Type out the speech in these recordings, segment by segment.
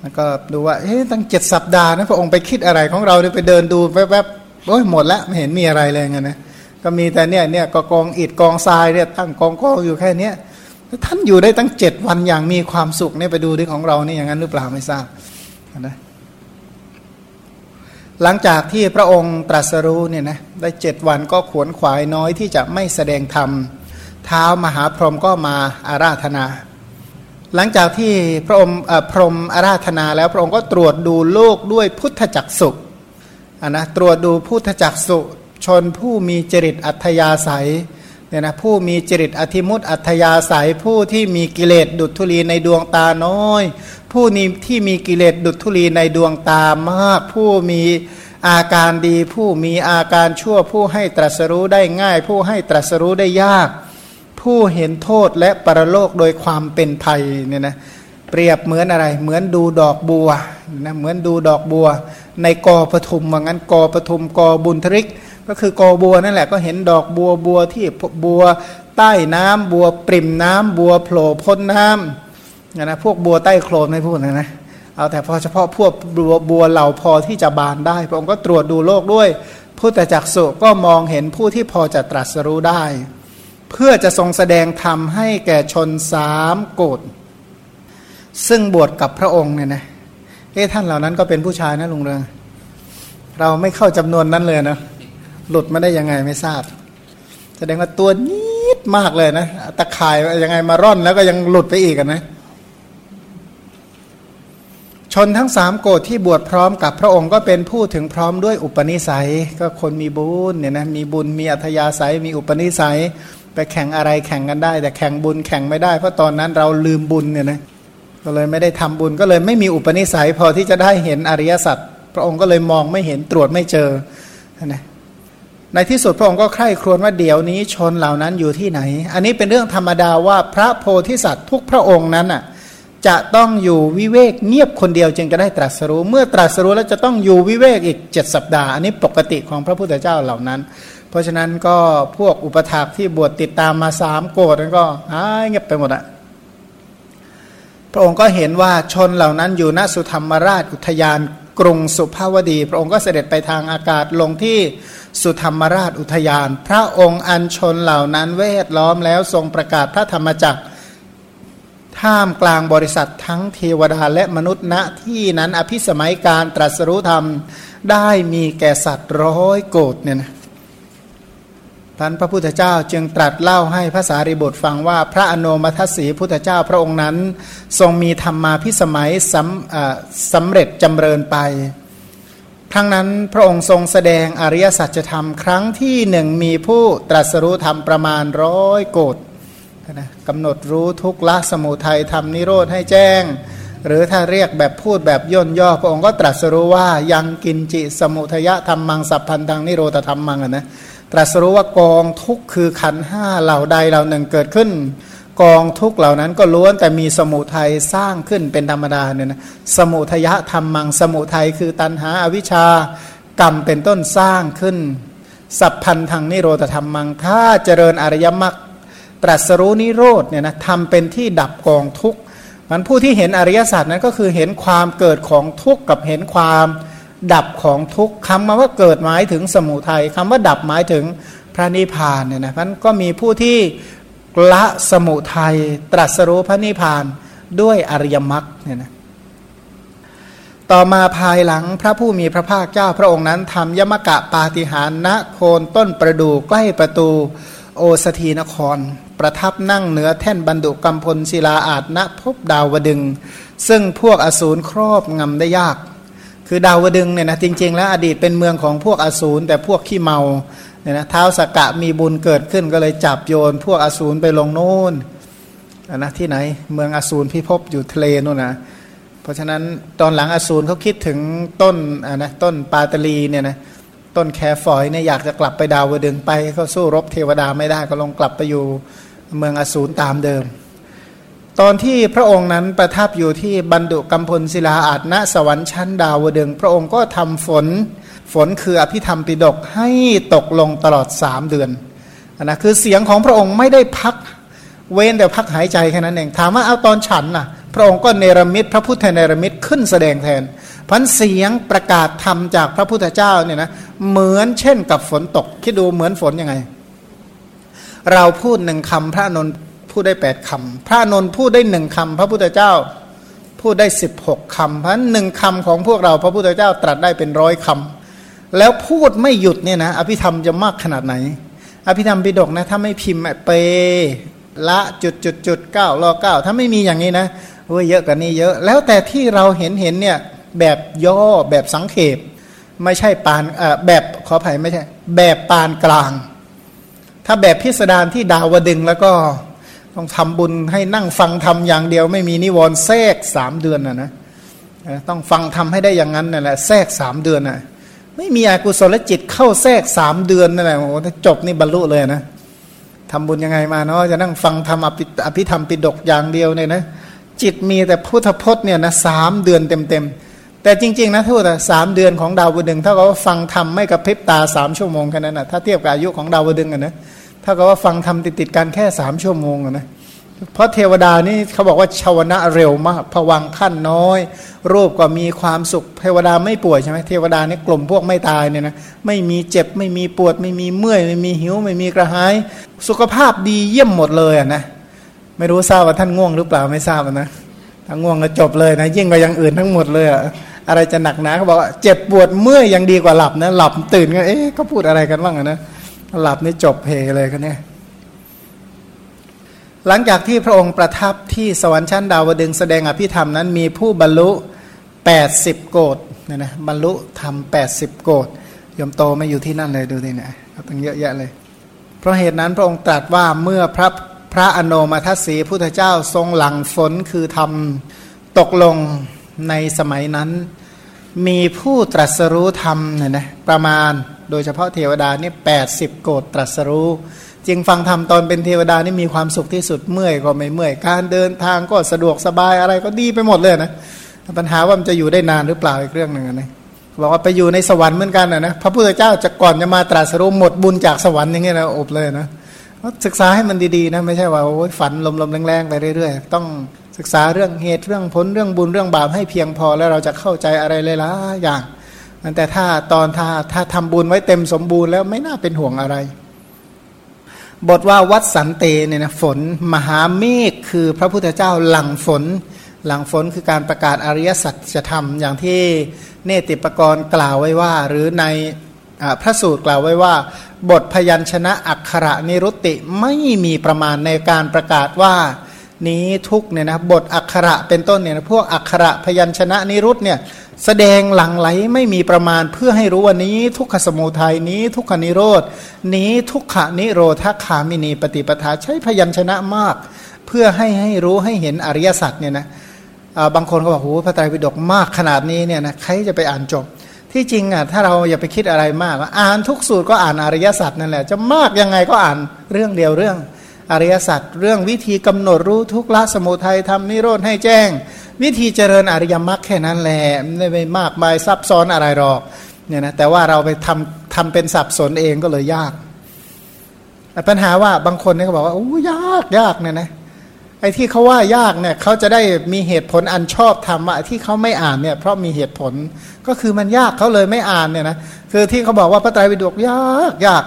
แล้วก็ดูว่าเอ๊ะตั้งเจ็ดสัปดาห์นะพระองค์ไปคิดอะไรของเราเนี่ยไปเดินดูแวบๆโอ้ยหมดแล้วไม่เห็นมีอะไรเลยไงนะก็มีแต่เนี่ยเนี่ยก็กองอิฐกองทรายเนี่ยตั้งกองกองอยู่แค่เนี้ยท่านอยู่ได้ตั้งเจ็ดวันอย่างมีความสุขเนี่ยไปดูที่ของเราเนี่ยอย่างนั้นหรือเปล่าไม่ทราบนะหลังจากที่พระองค์ตรัสรู้เนี่ยนะได้เจ็ดวันก็ขวนขวายน้อยที่จะไม่แสดงธรรมเท้ามหาพรหมก็มาอาราธนา หลังจากที่พระองค์พรหมอาราธนาแล้วพระองค์ก็ตรวจดูโลกด้วยพุทธจักสุอะนะตรวจดูพุทธจักสุชนผู้มีจริตอัธยาศัยเนี่ยนะผู้มีจริตอธิมุตอัธยาศัยผู้ที่มีกิเลสดุจทุลีในดวงตาน้อย ผู้นี้ที่มีกิเลสดุจทุลีในดวงตามาก ผู้มีอาการดี ผู้มีอาการชั่วผู้ให้ตรัสรู้ได้ง่าย ผู้ให้ตรัสรู้ได้ยาก ผู้เห็นโทษและปรโลกโดยความเป็นภัยเนี่ยนะเปรียบเหมือนอะไร เหมือนดูดอกบัวนะเหมือนดูดอกบัว ในกอปทุมว่างั้นกอปทุมกอบุญทริก ก็คือกอบัวนั่นแหละก็เห็นดอกบัวบัวที่บัวใต้น้ำบัวปริ่มน้ำบัวโผล่พ้นน้ำนะพวกบัวใต้โคลนไม่พูดนะนะเอาแต่พอเฉพาะพวกบัวบัวเหล่าพอที่จะบานได้พระองค์ก็ตรวจดูโลกด้วยพุทธจักสุก็มองเห็นผู้ที่พอจะตรัสรู้ได้ เพื่อจะทรงแสดงธรรมให้แก่ชนสามโกดซึ่งบวชกับพระองค์เนี่ยนะเอ๊ะท่านเหล่านั้นก็เป็นผู้ชายนะลุงเรืองเราไม่เข้าจำนวนนั้นเลยนะหลุดมาได้ยังไงไม่ทราบ แสดงว่าตัวนิดมากเลยนะตะข่ายยังไงมาร่อนแล้วก็ยังหลุดไปอีกนะ ชนทั้งสามโกดที่บวชพร้อมกับพระองค์ก็เป็นผู้ถึงพร้อมด้วยอุปนิสัย ก็คนมีบุญเนี่ยนะมีบุญมีอัธยาศัย มีอุปนิสัย ไปแข่งอะไรแข่งกันได้ แต่แข่งบุญแข่งไม่ได้ เพราะตอนนั้นเราลืมบุญเนี่ยนะก็เลยไม่ได้ทำบุญก็เลยไม่มีอุปนิสัยพอที่จะได้เห็นอริยสัจพระองค์ก็เลยมองไม่เห็นตรวจไม่เจอนะในที่สุดพระองค์ก็ใคร่ครวญว่าเดี๋ยวนี้ชนเหล่านั้นอยู่ที่ไหน อันนี้เป็นเรื่องธรรมดาว่าพระโพธิสัตว์ทุกพระองค์นั้นอะจะต้องอยู่วิเวกเงียบคนเดียวจึงจะได้ตรัสรู้ เมื่อตรัสรู้แล้วจะต้องอยู่วิเวกอีกเจ็ดสัปดาห์ อันนี้ปกติของพระพุทธเจ้าเหล่านั้น เพราะฉะนั้นก็พวกอุปถากที่บวชติดตามมาสามโกดนั้นก็หายเงียบไปหมดอะพระองค์ก็เห็นว่าชนเหล่านั้นอยู่ณสุธรรมราชอุทยานกรุงสุภาวดี พระองค์ก็เสด็จไปทางอากาศลงที่สุธรรมราชอุทยาน พระองค์อัญชนเหล่านั้นเวทล้อมแล้วทรงประกาศพระธรรมจักรท่ามกลางบริษัททั้งเทวดาและมนุษย์ณที่นั้นอภิสมัยการตรัสรู้ธรรมได้มีแก่สัตว์ร้อยโกดเนี่ยนะ ท่านพระพุทธเจ้าจึงตรัสเล่าให้พระสารีบุตรฟังว่าพระอนุมัติสีพุทธเจ้าพระองค์นั้น ทรงมีธรรมมาพิสมัยสำสำเร็จจำเริญไป ครั้งนั้นพระองค์ทรงแสดงอริยสัจธรรมครั้งที่หนึ่งมีผู้ตรัสรู้ธรรมประมาณร้อยโกดนะกำหนดรู้ทุกละสมุทัยทำนิโรธให้แจ้ง หรือถ้าเรียกแบบพูดแบบย่นย่อพระองค์ก็ตรัสรู้ว่ายังกินจิสมุทยะธรรมังสัพพันธังนิโรธธรรมมังนะ ตรัสรู้ว่ากองทุกคือขันห้าเหล่าใดเหล่าหนึ่งเกิดขึ้น กองทุกเหล่านั้นก็ล้วนแต่มีสมุทัยสร้างขึ้นเป็นธรรมดาเนี่ยนะสมุทยะธรรมังสมุทัยคือตัณหาอาวิชชากรรมเป็นต้นสร้างขึ้น สัพพันธังนิโรธธรรมังถ้าเจริญอริยมรรคตรัสรู้นิโรธเนี่ยนะทำเป็นที่ดับกองทุกมันผู้ที่เห็นอริยสัจนั้นก็คือเห็นความเกิดของทุกข์กับเห็นความ ดับของทุกข์คำมาว่าเกิดหมายถึงสมุทัยคำว่าดับหมายถึงพระนิพพานเนี่ยนะมันก็มีผู้ที่ละสมุทัยตรัสรู้พระนิพพานด้วยอริยมรรคเนี่ยนะต่อมาภายหลังพระผู้มีพระภาคเจ้าพระองค์นั้นทำยมกะปาฏิหารณโคนต้นประดู่ใกล้ประตูโอสถีนคร ประทับนั่งเหนือแท่นบรรดุกรรมพลศิลาอาจณพบดาวดึง ซึ่งพวกอสูรครอบงำได้ยาก คือดาวดึงเนี่ยนะจริง ๆ แล้วอดีตเป็นเมืองของพวกอสูรแต่พวกขี้เมาเนี่ยนะเท้าสกกะมีบุญเกิดขึ้นก็เลยจับโยน พวกอสูรไปลงโน่นนะที่ไหนเมืองอสูรพิภพอยู่ทะเลนู่นนะเพราะฉะนั้นตอนหลังอสูรเขาคิดถึงต้นอะนะต้นปาตลีเนี่ยนะต้นแคฝอยเนี่ยอยากจะกลับไปดาวดึงไปเขาสู้รบเทวดาไม่ได้ก็ลงกลับไปอยู่เมืองอสูรตามเดิม ตอนที่พระองค์นั้นประทับอยู่ที่บรรดุกัมพลศิลาอาจณสวรรค์ชั้นดาวดึง พระองค์ก็ทำฝน ฝนคืออภิธรรมปิดกให้ตกลงตลอดสามเดือนนะคือเสียงของพระองค์ไม่ได้พักเว้นแต่พักหายใจแค่นั้นเองถามว่าเอาตอนฉันน่ะ พระองค์ก็เนรมิตพระพุทธเนรมิตขึ้นแสดงแทนพันเสียงประกาศธรรมจากพระพุทธเจ้าเนี่ยนะเหมือนเช่นกับฝนตก คิดดูเหมือนฝนยังไง เราพูดหนึ่งคำพระนนท์ ดได้แปดคำพระนนท์พูดได้หนึ่งคำพระพุทธเจ้าพูดได้สิบหกคำเพราะหนึ่งคำของพวกเราพระพุทธเจ้าตรัสได้เป็นร้อยคำแล้วพูดไม่หยุดเนี่ยนะอภิธรรมจะมากขนาดไหน อภิธรรมปิฎกนะถ้าไม่พิมพ์เปละจุดจุดจุดเก้ารอเก้าถ้าไม่มีอย่างนี้นะโอ้ยเยอะกว่านี้เยอะ แล้วแต่ที่เราเห็นเห็นเนี่ยแบบย่อแบบสังเขปไม่ใช่ปานแบบขออภัยไม่ใช่ แบบปานกลาง ถ้าแบบพิสดารที่ดาวดึงแล้วก็ ต้องทำบุญให้นั่งฟังทำอย่างเดียว ไม่มีนิวรณ์แทรกสามเดือนนะนะต้องฟังทำให้ได้อย่างนั้นนั่นแหละแทรกสามเดือนน่ะไม่มีอกุศลจิตเข้าแทรกสามเดือนนั่นแหละโอ้ถ้าจบนี่บรรลุเลยนะทำบุญยังไงมาเนาะจะนั่งฟังทำอภิธรรมปิดกอย่างเดียวเนี่ยนะจิตมีแต่พุทธพจน์เนี่ยนะสามเดือนเต็มๆแต่จริง ๆ นะทุกท่านสามเดือนของดาวดึงเท่ากับว่าฟังธรรมไม่กระพริบตาสามชั่วโมงแค่นั้นนะถ้าเทียบกับอายุของดาวดึงกันนะากับว่าฟังทำติดๆกันแค่สามชั่วโมงนะเพราะเทวดานี่เขาบอกว่าชาวนะเร็วมากผวังขั้นน้อย รูปก็มีความสุขเทวดาไม่ป่วยใช่ไหมเทวดานี่กลุ่มพวกไม่ตายเนี่ยนะไม่มีเจ็บไม่มีปวด ไม่มีเมื่อยไม่มีหิว ไม่มีกระหาย สุขภาพดีเยี่ยมหมดเลยอะนะไม่รู้ทราบว่าท่านง่วงหรือเปล่าไม่ทราบนะถ้าง่วงก็จบเลยนะยิ่งกว่าอย่างอื่นทั้งหมดเลยอะอะไรจะหนักหนาเขาบอกว่าเจ็บปวดเมื่อยยังดีกว่าหลับนะหลับตื่นก็เอ๊ะเขาพูดอะไรกันบ้างนะ หลับนี่จบเพเลยกันเนี่ยหลังจากที่พระองค์ประทับที่สวรรค์ชั้นดาวดึงแสดงอภิธรรมนั้น มีผู้บรรลุ 80 โกดเนี่ยนะบรรลุธรรม 80 โกดยมโตไม่อยู่ที่นั่นเลยดูดิเนี่ยตั้งเยอะแยะเลย เพราะเหตุนั้นพระองค์ตรัสว่าเมื่อพระพระอโนมาทศีพุทธเจ้าทรงหลังฝนคือทำตกลงในสมัยนั้น มีผู้ตรัสรู้ธรรมเนี่ยนะประมาณ โดยเฉพาะเทวดานี่แปดสิบโกดตรัสรู้จริงฟังธรรมตอนเป็นเทวดานี่มีความสุขที่สุดเมื่อยก็ไม่เมื่อย การเดินทางก็สะดวกสบายอะไรก็ดีไปหมดเลยนะปัญหาว่ามันจะอยู่ได้นานหรือเปล่าอีกเรื่องหนึ่งนะบอกว่าไปอยู่ในสวรรค์เหมือนกันนะนะพระพุทธเจ้าจะก่อนจะมาตรัสรู้หมดบุญจากสวรรค์อย่างเงี้ยนะอบเลยนะศึกษาให้มันดีๆนะไม่ใช่ว่าโอ้ยฝันลมๆแรงๆไปเรื่อยๆ ต้องศึกษาเรื่องเหตุเรื่องผลเรื่องบุญเรื่องบาปให้เพียงพอแล้วเราจะเข้าใจอะไรเลยละอย่าง แต่ถ้าตอนถ้าถ้าทำบุญไว้เต็มสมบูรณ์แล้วไม่น่าเป็นห่วงอะไร บทว่าวัดสันเตเนี่ยนะฝนมหาเมฆคือพระพุทธเจ้าหลังฝน หลังฝนคือการประกาศอริยสัจธรรมอย่างที่เนติปกรณ์กล่าวไว้ว่า หรือในพระสูตรกล่าวไว้ว่า บทพยัญชนะอักขระนิรุตติไม่มีประมาณในการประกาศว่า นี้ทุกเนี่ยนะบทอักขระเป็นต้นเนี่ยพวกอักขระพยัญชนะนิรุตเนี่ยแสดงหลังไหลไม่มีประมาณเพื่อให้รู้ว่านี้ทุกขสมุทัยนี้ทุกขนิโรดนี้ทุกขนิโรธคามินีปฏิปทาใช้พยัญชนะมาก เพื่อให้ให้รู้ให้เห็นอริยสัจเนี่ยนะบางคนก็บอกโอ้พระไตรปิฎกมากขนาดนี้เนี่ยนะใครจะไปอ่านจบ ที่จริงอะถ้าเราอย่าไปคิดอะไรมาก อ่านทุกสูตรก็อ่านอริยสัจนั่นแหละจะมากยังไงก็อ่านเรื่องเดียวเรื่อง อริยสัจเรื่องวิธีกำหนดรู้ทุกละสมุทัยทำนิโรธให้แจ้ง วิธีเจริญอริยมรรคแค่นั้นแหละไม่ไปมากมายซับซ้อนอะไรหรอกเนี่ยนะแต่ว่าเราไปทำทำเป็นสับสนเองก็เลยยาก ปัญหาว่าบางคนเนี่ยเขาบอกว่าโอ้ยากยากเนี่ยนะไอ้ที่เขาว่ายากเนี่ยเขาจะได้มีเหตุผลอันชอบทำว่าที่เขาไม่อ่านเนี่ยเพราะมีเหตุผลก็คือมันยากเขาเลยไม่อ่านเนี่ยนะคือที่เขาบอกว่าพระไตรปิฎกยากยาก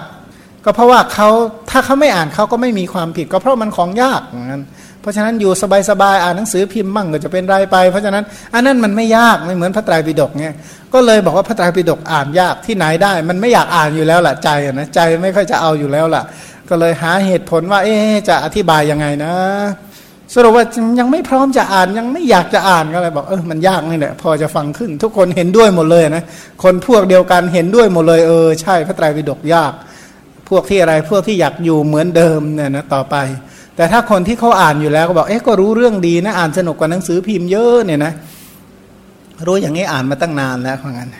ก็เพราะว่าเขาถ้าเขาไม่อ่านเขาก็ไม่มีความผิด ก็เพราะมันของยากอย่างนั้นเพราะฉะนั้นอยู่สบายๆอ่านหนังสือพิมพ์มั่งก็จะเป็นไรไป เพราะฉะนั้นอันนั้นมันไม่ยากไม่เหมือนพระไตรปิฎกเนี่ยก็เลยบอกว่าพระไตรปิฎกอ่านยากที่ไหนได้ มันไม่อยากอ่านอยู่แล้วล่ะใจนะใจไม่ค่อยจะเอาอยู่แล้วล่ะ ก็เลยหาเหตุผลว่า เอ๊จะอธิบายยังไงนะ สรุปว่ายังไม่พร้อมจะอ่านยังไม่อยากจะอ่านก็เลยบอกเออมันยากนี่แหละพอจะฟังขึ้น ทุกคนเห็นด้วยหมดเลยนะคนพวกเดียวกันเห็นด้วยหมดเลยเออใช่พระไตรปิฎกยาก พวกที่อะไรพวกที่อยากอยู่เหมือนเดิมเนี่ยนะต่อไป แต่ถ้าคนที่เขาอ่านอยู่แล้วก็บอกเอ๊ะก็รู้เรื่องดีนะอ่านสนุกกว่าหนังสือพิมพ์เยอะเนี่ยนะรู้อย่างนี้อ่านมาตั้งนานแล้วเพราะงั้น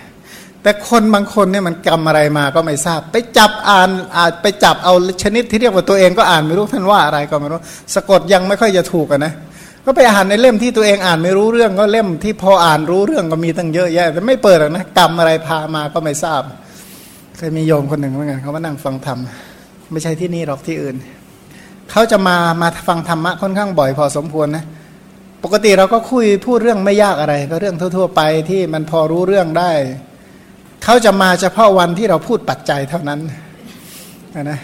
แต่คนบางคนเนี่ยมันกรรมอะไรมาก็ไม่ทราบ ไปจับอ่านอ่านไปจับเอาชนิดที่เรียกว่าตัวเองก็อ่านไม่รู้ท่านว่าอะไรก็ไม่รู้สะกดยังไม่ค่อยจะถูกนะก็ไปอ่านในเล่มที่ตัวเองอ่านไม่รู้เรื่องก็เล่มที่พออ่านรู้เรื่องก็มีตั้งเยอะแยะแต่ไม่เปิดนะกรรมอะไรพามาก็ไม่ทราบ ยมีโยมคนหนึ่งเหมือนกันเขามานั่งฟังธรรม ไม่ใช่ที่นี่หรอกที่อื่น เขาจะมามาฟังธรรมะค่อนข้างบ่อยพอสมควรนะปกติเราก็คุยพูดเรื่องไม่ยากอะไร ก็เรื่องทั่ว ๆ ไปที่มันพอรู้เรื่องได้ เขาจะมาเฉพาะวันที่เราพูดปัจจัยเท่านั้นนะ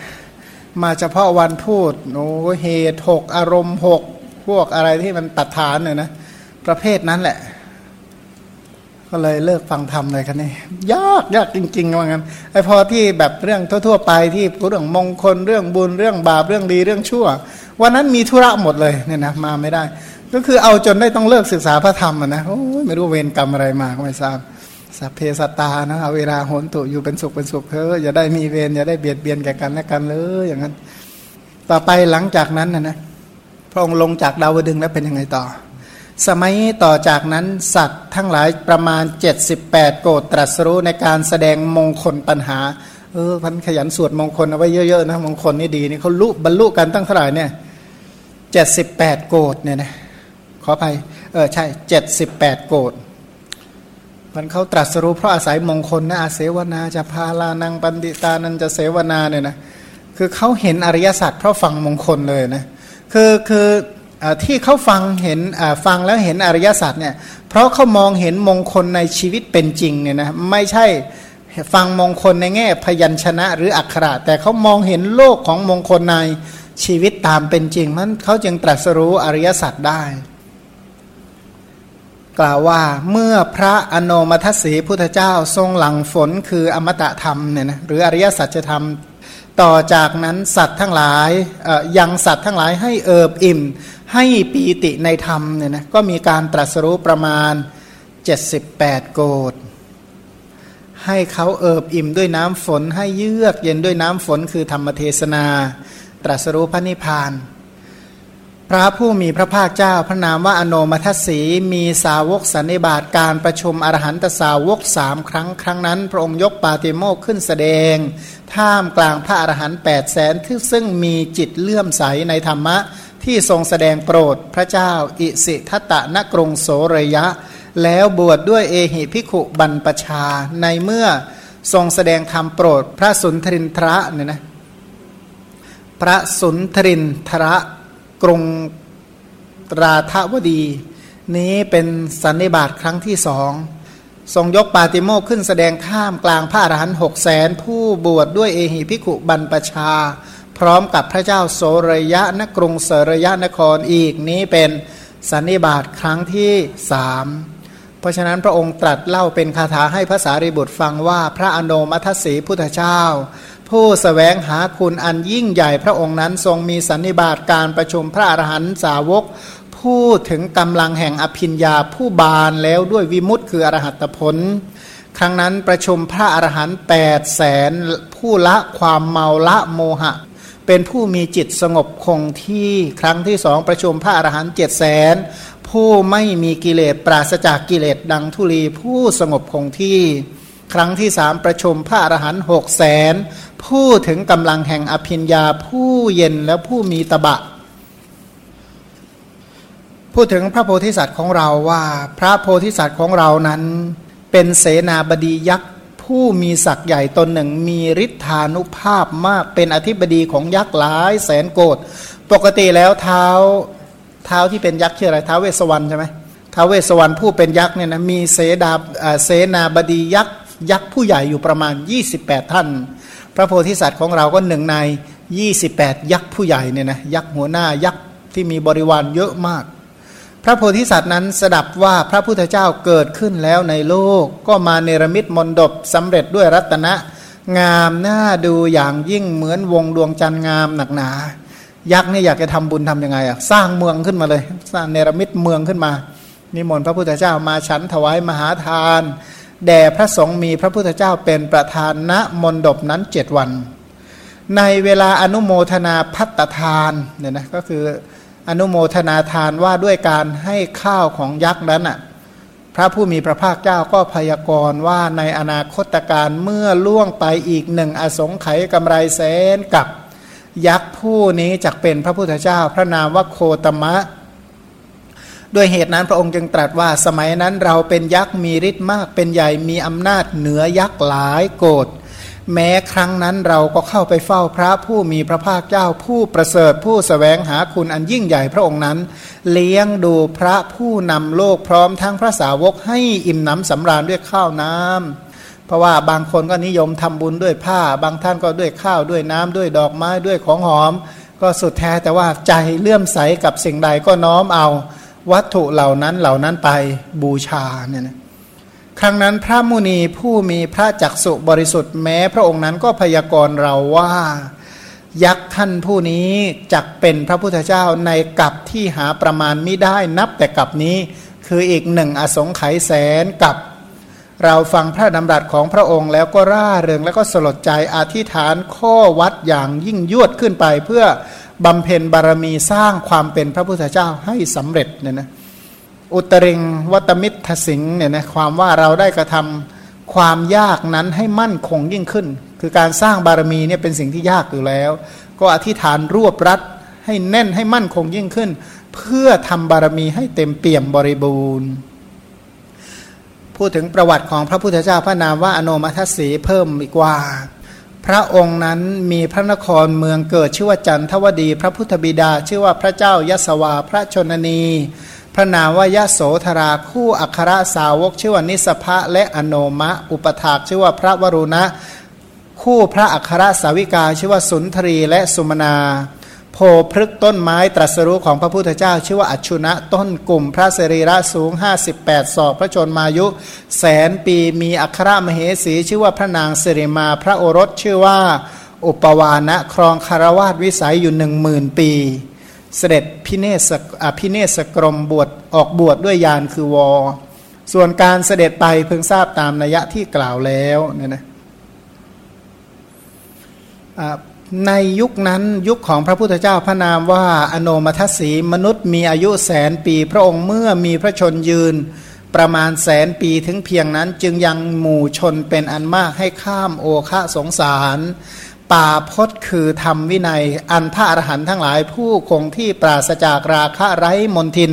มาเฉพาะวันพูดโอ้เหตุหกอารมณ์หกพวกอะไรที่มันตัดฐานเนี่ยนะประเภทนั้นแหละ ก็เลยเลิกฟังธรรมเลยคันนี้ยากยากจริงๆว่างั้นไอ้พอที่แบบเรื่องทั่ว ๆ ไปที่เรื่องมงคลเรื่องบุญเรื่องบาปเรื่องดีเรื่องชั่ว วันนั้นมีธุระหมดเลยเนี่ยนะมาไม่ได้ ก็คือเอาจนได้ต้องเลิกศึกษาพระธรรมนะโอ้ไม่รู้เวรกรรมอะไรมาก็ไม่ทราบสัพเพสตานะเอาเวลาโหนตุอยู่เป็นสุขเป็นสุขเธออย่าได้มีเวรอย่าได้เบียดเบียนแก่กันและกันเลยอย่างนั้น ต่อไปหลังจากนั้นนะนะพระองค์ลงจากดาวดึงแล้วเป็นยังไงต่อ สมัยต่อจากนั้นสัตว์ทั้งหลายประมาณ 78 โกดตรัสรู้ในการแสดงมงคลปัญหา เออพันขยันสวดมงคลเอาไว้เยอะๆนะมงคลนี่ดีนี่เขาลุบรรลุกันตั้งเท่าไหร่เนี่ยเจ็ดสิบแปดโกดเนี่ยนะขออภัยเออใช่เจ็ดสิบแปดโกดมันเขาตรัสรู้เพราะอาศัยมงคลนะอาเสวนาจะพาลานังปันติตานันจะเสวนาเนี่ยนะคือเขาเห็นอริยสัจเพราะฟังมงคลเลยนะคือคือ ที่เขาฟังเห็นฟังแล้วเห็นอริยสัจเนี่ยเพราะเขามองเห็นมงคลในชีวิตเป็นจริงเนี่ยนะไม่ใช่ฟังมงคลในแง่พยัญชนะหรืออักขระ แต่เขามองเห็นโลกของมงคลในชีวิตตามเป็นจริงมันเขาจึงตรัสรู้อริยสัจได้ กล่าวว่าเมื่อพระอโนมัทสีพุทธเจ้าทรงหลังฝนคืออมตะธรรมเนี่ยนะหรืออริยสัจธรรม ต่อจากนั้นสัตว์ทั้งหลายยังสัตว์ทั้งหลายให้เอิบอิ่ม ให้ปีติในธรรมเนี่ยนะก็มีการตรัสรู้ประมาณ 78 โกดให้เขาเอิบอิ่มด้วยน้ำฝนให้เยือกเย็นด้วยน้ำฝนคือธรรมเทศนา ตรัสรู้พระนิพพาน พระผู้มีพระภาคเจ้าพระนามว่าอโนมัทสีมีสาวกสันนิบาตการประชุมอรหันตสาวกสามครั้งครั้งนั้น พระองค์ยกปาติโมกขึ้นแสดง ท่ามกลางพระอรหันต์แปดแสนที่ซึ่งมีจิตเลื่อมใสในธรรมะ ที่ทรงแสดงโปรดพระเจ้าอิสิทัตะนกรุงโสรยะ แล้วบวชดด้วยเอหิพิขุบันปชาในเมื่อทรงแสดงธรรมโปรด พระสุนทรินทระเนี่ยนะพระสุนทรินทระ กรุงราธวดี นี้เป็นสันนิบาตครั้งที่สองทรงยกปาติโมกขึ้นแสดงข้ามกลางพระอรหันต์หกแสนผู้บวชดด้วยเอหิพิขุบันปชา พร้อมกับพระเจ้าโสรยะนกรุงเสรยะนครอีกนี้เป็นสันนิบาตครั้งที่สามเพราะฉะนั้นพระองค์ตรัสเล่าเป็นคาถาให้ภาษาริบุตรฟังว่าพระอโนมัทสีพุทธเจ้า ผู้สแสวงหาคุณอันยิ่งใหญ่พระองค์นั้นทรงมีสันนิบาตการประชุมพระอรหันตสาวกพูดถึงกำลังแห่งอภิญญาผู้บานแล้วด้วยวิมุตต์คืออรหัตผล ครั้งนั้นประชุมพระอรหันต์แปดแสนผู้ละความเมาละโมหะ เป็นผู้มีจิตสงบคงที่ครั้งที่สองประชุมพระอรหันต์เจ็ดแสนผู้ไม่มีกิเลสปราศจากกิเลสดังทุลีผู้สงบคงที่ ครั้งที่สามประชุมพระอรหันต์หกแสน พูดถึงกำลังแห่งอภิญญาผู้เย็นและผู้มีตบะ พูดถึงพระโพธิสัตว์ของเราว่าพระโพธิสัตว์ของเรานั้น เป็นเสนาบดียักษ์ผู้มีศักย์ใหญ่ตนหนึ่งมีฤทธานุภาพมากเป็นอธิบดีของยักษ์หลายแสนโกดปกติแล้วเท้าเท้าที่เป็นยักษ์ชื่ออะไรเท้าเวสวรรณใช่ไหมเท้าเวสวรรณผู้เป็นยักษ์เนี่ยนะมีเสดาเสนาบดียักษ์ ยักษ์ผู้ใหญ่อยู่ประมาณ 28 ท่าน พระโพธิสัตว์ของเราก็หนึ่งใน 28 ยักษ์ผู้ใหญ่เนี่ยนะยักษ์หัวหน้ายักษ์ที่มีบริวารเยอะมาก พระโพธิสัตว์นั้นสดับว่าพระพุทธเจ้าเกิดขึ้นแล้วในโลก ก็มาเนรมิตมนดบสำเร็จด้วยรัตนะ งามน่าดูอย่างยิ่งเหมือนวงดวงจันทร์งามหนักหนา ยักษ์นี่อยากจะทำบุญทํำยังไงอะสร้างเมืองขึ้นมาเลยสร้างเนรมิตเมืองขึ้นมานิมนต์พระพุทธเจ้ามาฉันถวายมหาทาน แด่พระสงฆ์มีพระพุทธเจ้าเป็นประธานณมณฑปนั้นเจ็ดวัน ในเวลาอนุโมทนาพัตทานเนี่ยนะก็คืออนุโมทนาทานว่าด้วยการให้ข้าวของยักษ์นั้นอะพระผู้มีพระภาคเจ้าก็พยากรณ์ว่าในอนาคตการเมื่อล่วงไปอีกหนึ่งอสงไขยกำไรแสนกับยักษ์ผู้นี้จักเป็นพระพุทธเจ้า พระนามว่าโคตมะ ด้วยเหตุนั้นพระองค์จึงตรัสว่าสมัยนั้นเราเป็นยักษ์มีฤทธิ์มากเป็นใหญ่มีอำนาจเหนือยักษ์หลายโกรธแม้ครั้งนั้นเราก็เข้าไปเฝ้าพระผู้มีพระภาคเจ้าผู้ประเสริฐผู้สแสวงหาคุณอันยิ่งใหญ่พระองค์นั้น เลี้ยงดูพระผู้นำโลกพร้อมทั้งพระสาวกให้อิ่มหนำสำราญด้วยข้าวน้ำเพราะว่าบางคนก็นิยมทำบุญด้วยผ้า บางท่านก็ด้วยข้าวด้วยน้ำด้วยดอกไม้ด้วยของหอม ก็สุดแท้แต่ว่าใจเลื่อมใสกับสิ่งใดก็น้อมเอา วัตถุเหล่านั้นเหล่านั้นไปบูชาเนี่ยนะครั้งนั้นพระมุนีผู้มีพระจักสุบริสุทธิ์แม้ พระองค์นั้นก็พยากรณ์เราว่า ยักษ์ท่านผู้นี้จักเป็นพระพุทธเจ้าในกับที่หาประมาณไมิได้นับแต่กับนี้คืออีกหนึ่งอสงไขยแสนกับ เราฟังพระดำรัสของพระองค์แล้วก็ร่าเริงแล้วก็สลดใจอธิษฐานข้อวัดอย่างยิ่งยวดขึ้นไปเพื่อ บำเพ็ญบารมีสร้างความเป็นพระพุทธเจ้าให้สำเร็จเนี่ยนะอุตริงวัตมิตรสิงเนี่ยนะความว่าเราได้กระทำความยากนั้นให้มั่นคงยิ่งขึ้น คือการสร้างบารมีเนี่ยเป็นสิ่งที่ยากอยู่แล้ว ก็อธิษฐานรวบรัดให้แน่นให้มั่นคงยิ่งขึ้น เพื่อทำบารมีให้เต็มเปี่ยมบริบูรณ์ พูดถึงประวัติของพระพุทธเจ้าพระนามว่าอโนมัทสีเพิ่มอีกว่า พระองค์นั้นมีพระนครเมืองเกิดชื่อว่าจันทวดี พระพุทธบิดา ชื่อว่าพระเจ้ายศวาพระชนนี พระนามว่ายโสธราคู่อัครสาวก ชื่อว่านิสภะและอโนมะ อุปถากชื่อว่าพระวรุณะ คู่พระอัครสาวิกาชื่อว่าสุนทรีและสุมนา พพฤกต้นไม้ตรัสรู้ของพระพุทธเจ้า ชื่อว่าอัชุนะต้นกลุ่มพระเสรีระสูง 58 ศอกพระชนมายุ แสนปีมีอัครมเหสี ชื่อว่าพระนางสิริมาพระโอรสชื่อว่า อุปวานะครองคารวาสวิสัยอยู่หนึ่งหมื่นปี เสด็จพิเนศพิเนศกรมบวชออกบวชดด้วยยานคือวอ ส่วนการเสด็จไปเพิ่งทราบตามนัยะที่กล่าวแล้วเนี่ยนะ ในยุคนั้นยุคของพระพุทธเจ้าพระนามว่าอโนมัทสีมนุษย์มีอายุแสนปี พระองค์เมื่อมีพระชนยืนประมาณแสนปีถึงเพียงนั้นจึงยังหมู่ชนเป็นอันมากให้ข้ามโอคะสงสารป่าพศคือธรรมวินัย อันพระอรหันต์ทั้งหลายผู้คงที่ปราศจากราคะไร้มนทิน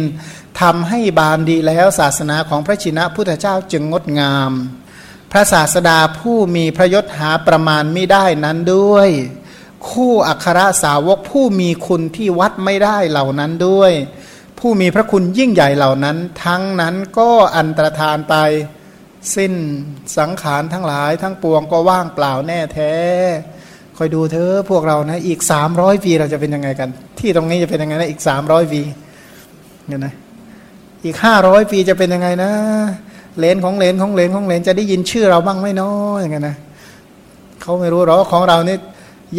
ทำให้บานดีแล้วศาสนาของพระชินะพุทธเจ้าจึงงดงาม พระศาสดาผู้มีพระยศหาประมาณไม่ได้นั้นด้วย คู่อัครสาวกผู้มีคุณที่วัดไม่ได้เหล่านั้นด้วย ผู้มีพระคุณยิ่งใหญ่เหล่านั้น ทั้งนั้นก็อันตรธานไป สิ้นสังขารทั้งหลายทั้งปวงก็ว่างเปล่าแน่แท้ คอยดูเธอพวกเรานะ อีกสามร้อยปีเราจะเป็นยังไงกัน ที่ตรงนี้จะเป็นยังไงนะอีกสามร้อยปีเนี่ยนะอีกห้าร้อยปีจะเป็นยังไงนะเลนของเลนของเลนของเลนจะได้ยินชื่อเราบ้างไม่น้อยอย่างเงี้ยนะเขาไม่รู้หรอกของเรานี่ย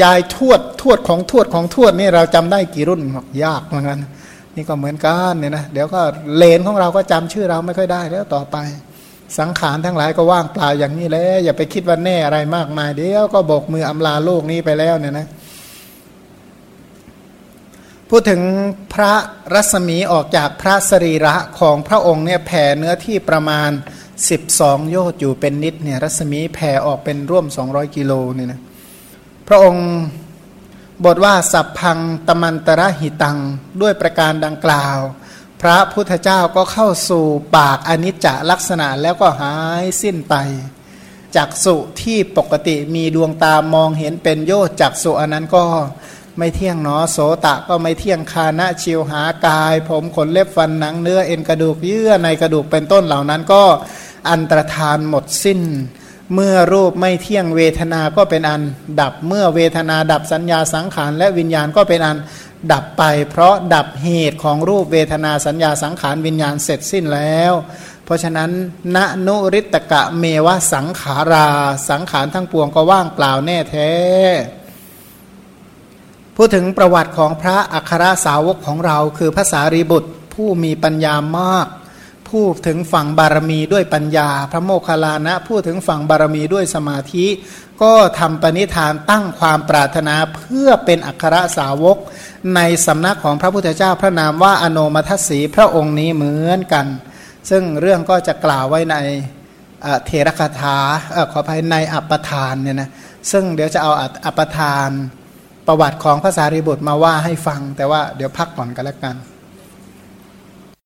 ยายทวดทวดของทวดของทวดนี่เราจำได้กี่รุ่นบอกยากเหมือนกันนี่ก็เหมือนกันเนี่ยนะเดี๋ยวก็เลนของเราก็จำชื่อเราไม่ค่อยได้แล้วต่อไป สังขารทั้งหลายก็ว่างเปล่าอย่างนี้แล้วอย่าไปคิดว่าแน่อะไรมากมายเดี๋ยวก็บอกมืออำลาโลกนี้ไปแล้วเนี่ยนะพูดถึงพระรัศมีออกจากพระสรีระของพระองค์เนี่ยแผ่เนื้อที่ประมาณ 12 โยชน์อยู่เป็นนิดเนี่ยรัศมีแผ่ออกเป็นร่วม 200 กิโลเนี่ยนะ พระองค์บทว่าสัพพังตมันตระหิตัง ด้วยประการดังกล่าว พระพุทธเจ้าก็เข้าสู่ปากอนิจจลักษณะแล้วก็หายสิ้นไปจากสุที่ปกติมีดวงตามองเห็นเป็นโยชจากสุอันนั้นก็ไม่เที่ยงเนาะโสตะก็ไม่เที่ยงคานะชิวหากาย ผมขนเล็บฟันหนังเนื้อเอ็นกระดูกเยื่อในกระดูกเป็นต้นเหล่านั้นก็อันตรธานหมดสิ้น เมื่อรูปไม่เที่ยงเวทนาก็เป็นอันดับเมื่อเวทนาดับสัญญาสังขารและวิญญาณก็เป็นอันดับไป เพราะดับเหตุของรูปเวทนาสัญญาสังขารวิญญาณเสร็จสิ้นแล้ว เพราะฉะนั้นณนุริตกะเมวะสังขาราสังขารทั้งปวงก็ว่างเปล่าแน่แท้ พูดถึงประวัติของพระอัครสาวกของเราคือภาษารีบุตรผู้มีปัญญามาก พูดถึงฝั่งบารมีด้วยปัญญา พระโมคคัลลานะพูดถึงฝั่งบารมีด้วยสมาธิ ก็ทำปณิธานตั้งความปรารถนาเพื่อเป็นอัครสาวก ในสำนักของพระพุทธเจ้าพระนามว่าอโนมัทสีพระองค์นี้เหมือนกัน ซึ่งเรื่องก็จะกล่าวไว้ในเทระคาถาขออภัยในอัปปทานเนี่ยนะซึ่งเดี๋ยวจะเอาอัปปทานประวัติของภาษาริบุตรมาว่าให้ฟัง แต่ว่าเดี๋ยวพักก่อนกันแล้วกัน